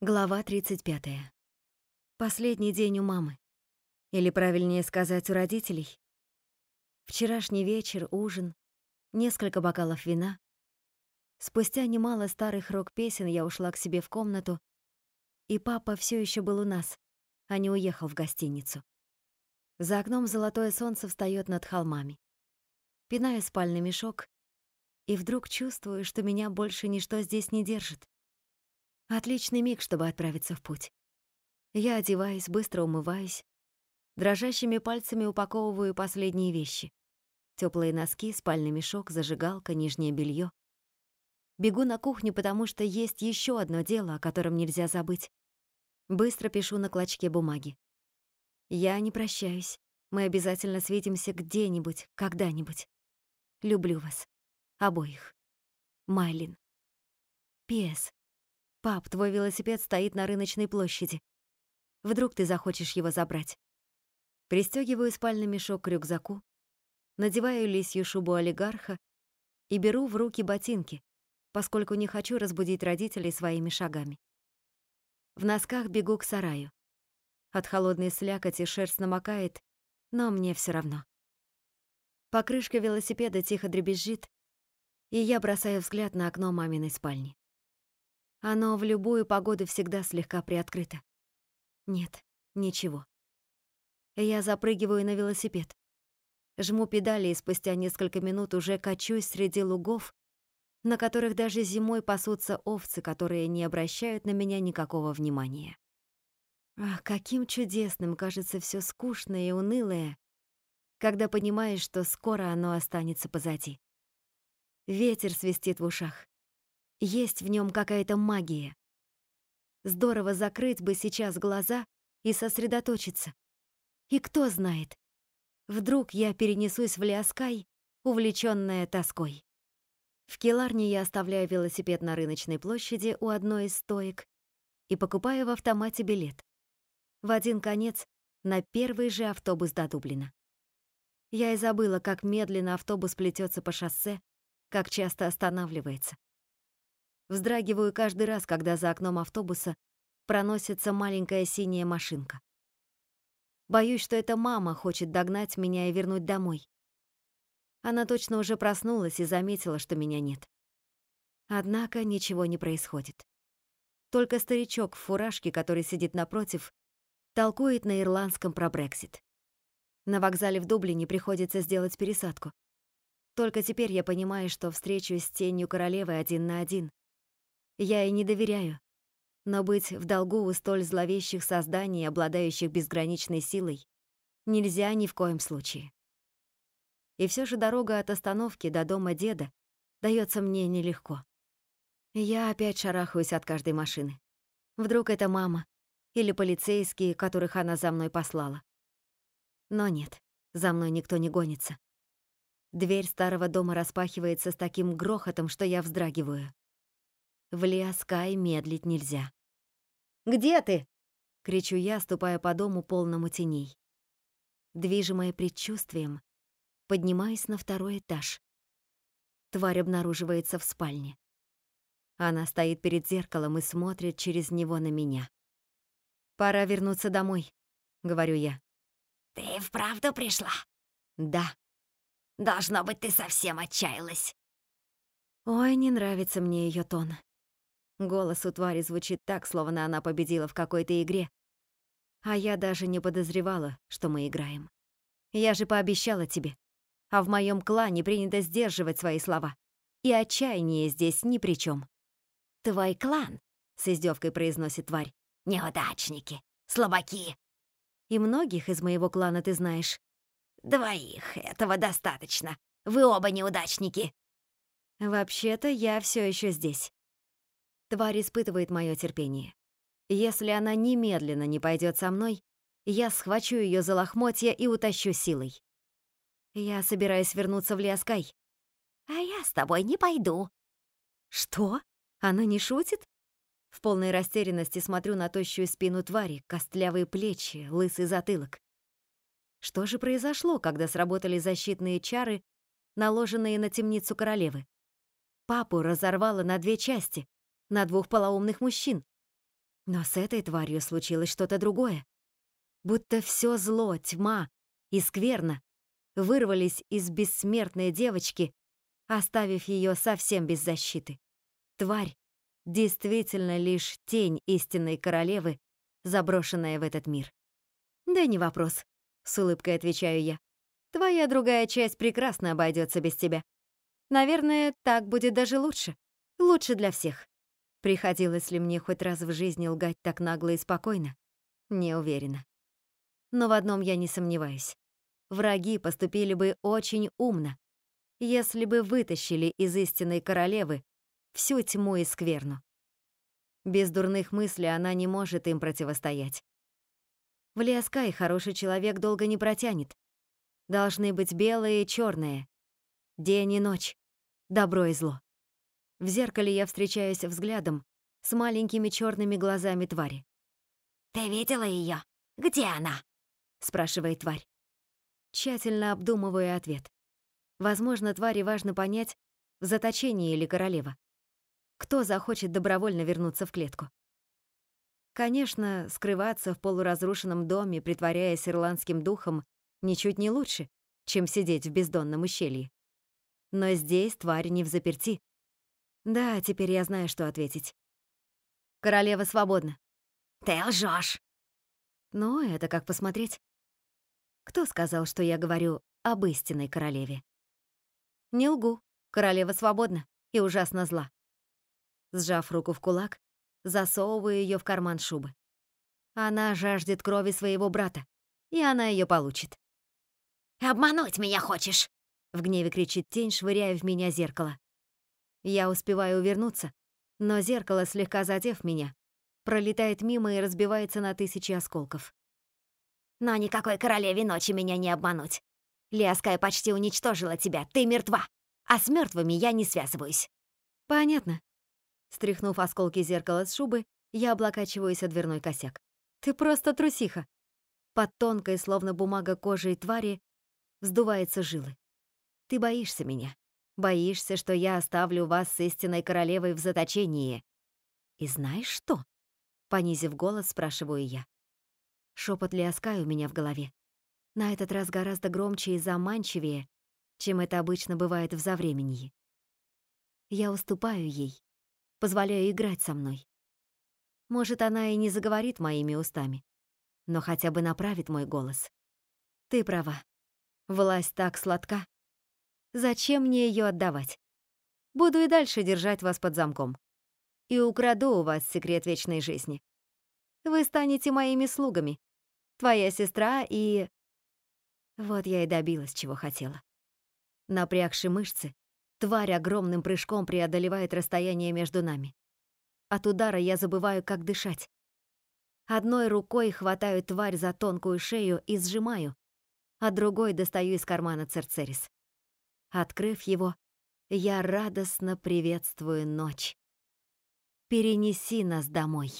Глава 35. Последний день у мамы. Или правильнее сказать, у родителей. Вчерашний вечер, ужин, несколько бокалов вина. Спустя немало старых рок-песен я ушла к себе в комнату, и папа все еще был у нас, а не уехал в гостиницу. За окном золотое солнце встает над холмами. Пинаю спальный мешок, и вдруг чувствую, что меня больше ничто здесь не держит. Отличный миг, чтобы отправиться в путь. Я одеваюсь, быстро умываюсь, дрожащими пальцами упаковываю последние вещи. Теплые носки, спальный мешок, зажигалка, нижнее белье. Бегу на кухню, потому что есть еще одно дело, о котором нельзя забыть. Быстро пишу на клочке бумаги. Я не прощаюсь. Мы обязательно светимся где-нибудь, когда-нибудь. Люблю вас. Обоих. Майлин. П.С. «Пап, твой велосипед стоит на рыночной площади. Вдруг ты захочешь его забрать?» Пристегиваю спальный мешок к рюкзаку, надеваю лисью шубу олигарха и беру в руки ботинки, поскольку не хочу разбудить родителей своими шагами. В носках бегу к сараю. От холодной слякоти шерсть намокает, но мне все равно. Покрышка велосипеда тихо дребезжит, и я бросаю взгляд на окно маминой спальни. Оно в любую погоду всегда слегка приоткрыто. Нет, ничего. Я запрыгиваю на велосипед. Жму педали и спустя несколько минут уже качусь среди лугов, на которых даже зимой пасутся овцы, которые не обращают на меня никакого внимания. Ах, каким чудесным кажется все скучное и унылое, когда понимаешь, что скоро оно останется позади. Ветер свистит в ушах. Есть в нем какая-то магия. Здорово закрыть бы сейчас глаза и сосредоточиться. И кто знает, вдруг я перенесусь в Лиаскай, увлечённая тоской. В Келарне я оставляю велосипед на рыночной площади у одной из стоек и покупаю в автомате билет. В один конец на первый же автобус до Дублина. Я и забыла, как медленно автобус плетется по шоссе, как часто останавливается. Вздрагиваю каждый раз, когда за окном автобуса проносится маленькая синяя машинка. Боюсь, что это мама хочет догнать меня и вернуть домой. Она точно уже проснулась и заметила, что меня нет. Однако ничего не происходит. Только старичок в фуражке, который сидит напротив, толкует на ирландском про Брексит. На вокзале в Дублине приходится сделать пересадку. Только теперь я понимаю, что встречусь с тенью королевы один на один. Я и не доверяю. Но быть в долгу у столь зловещих созданий, обладающих безграничной силой, нельзя ни в коем случае. И все же дорога от остановки до дома деда дается мне нелегко. Я опять шарахаюсь от каждой машины. Вдруг это мама или полицейские, которых она за мной послала. Но нет, за мной никто не гонится. Дверь старого дома распахивается с таким грохотом, что я вздрагиваю. В Лиаскай медлить нельзя. «Где ты?» — кричу я, ступая по дому полному теней. Движимая предчувствием, поднимаюсь на второй этаж. Тварь обнаруживается в спальне. Она стоит перед зеркалом и смотрит через него на меня. «Пора вернуться домой», — говорю я. «Ты вправду пришла?» «Да». «Должно быть, ты совсем отчаялась». Ой, не нравится мне ее тон. Голос у твари звучит так, словно она победила в какой-то игре. А я даже не подозревала, что мы играем. Я же пообещала тебе. А в моем клане принято сдерживать свои слова. И отчаяние здесь ни при чем. «Твой клан», — с издевкой произносит тварь, — «неудачники, слабаки». «И многих из моего клана ты знаешь?» «Двоих, этого достаточно. Вы оба неудачники». «Вообще-то я все еще здесь. Тварь испытывает мое терпение. Если она немедленно не пойдет со мной, я схвачу ее за лохмотья и утащу силой. Я собираюсь вернуться в Лиаскай. А я с тобой не пойду. Что? Она не шутит? В полной растерянности смотрю на тощую спину твари, костлявые плечи, лысый затылок. Что же произошло, когда сработали защитные чары, наложенные на темницу королевы? Папу разорвало на две части, на двух полоумных мужчин. Но с этой тварью случилось что-то другое. Будто все зло, тьма и скверно вырвались из бессмертной девочки, оставив ее совсем без защиты. Тварь действительно лишь тень истинной королевы, заброшенная в этот мир. «Да не вопрос», — с улыбкой отвечаю я. «Твоя другая часть прекрасно обойдется без тебя. Наверное, так будет даже лучше. Лучше для всех. Приходилось ли мне хоть раз в жизни лгать так нагло и спокойно? Не уверена. Но в одном я не сомневаюсь. Враги поступили бы очень умно, если бы вытащили из истинной королевы всю тьму и скверну. Без дурных мыслей она не может им противостоять. В Лиаскай хороший человек долго не протянет. Должны быть белые и черные, день и ночь, добро и зло. В зеркале я встречаюсь взглядом с маленькими черными глазами твари. «Ты видела ее? Где она?» — спрашивает тварь. Тщательно обдумываю ответ. Возможно, твари важно понять, в заточении или королева. Кто захочет добровольно вернуться в клетку? Конечно, скрываться в полуразрушенном доме, притворяясь ирландским духом, ничуть не лучше, чем сидеть в бездонном ущелье. Но здесь тварь не в заперти. Да, теперь я знаю, что ответить. Королева свободна. Ты лжешь. Ну, это как посмотреть. Кто сказал, что я говорю об истинной королеве? Не лгу. Королева свободна и ужасно зла. Сжав руку в кулак, засовываю ее в карман шубы. Она жаждет крови своего брата, и она ее получит. «Обмануть меня хочешь?» — в гневе кричит тень, швыряя в меня зеркало. Я успеваю увернуться, но зеркало, слегка задев меня, пролетает мимо и разбивается на тысячи осколков. Но никакой королеве ночи меня не обмануть. Лиаская почти уничтожила тебя, ты мертва, а с мертвыми я не связываюсь. Понятно. Стряхнув осколки зеркала с шубы, я облокачиваюсь о дверной косяк. Ты просто трусиха. Под тонкой, словно бумага кожей твари, вздуваются жилы. Ты боишься меня. Боишься, что я оставлю вас с истинной королевой в заточении. И знаешь что? Понизив голос, спрашиваю я. Шепот Лиаскай у меня в голове. На этот раз гораздо громче и заманчивее, чем это обычно бывает в завременье. Я уступаю ей, позволяю играть со мной. Может, она и не заговорит моими устами, но хотя бы направит мой голос. Ты права. Власть так сладка, Зачем мне ее отдавать? Буду и дальше держать вас под замком. И украду у вас секрет вечной жизни. Вы станете моими слугами. Твоя сестра и... Вот я и добилась, чего хотела. Напрягши мышцы, тварь огромным прыжком преодолевает расстояние между нами. От удара я забываю, как дышать. Одной рукой хватаю тварь за тонкую шею и сжимаю, а другой достаю из кармана церцерис. Открыв его, я радостно приветствую ночь. Перенеси нас домой.